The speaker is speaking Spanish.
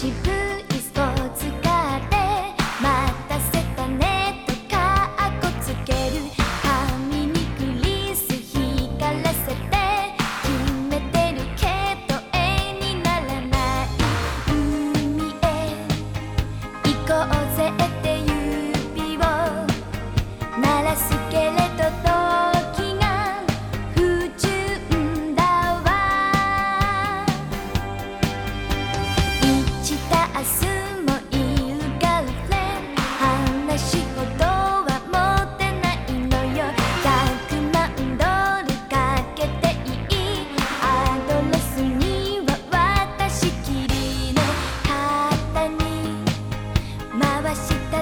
she cita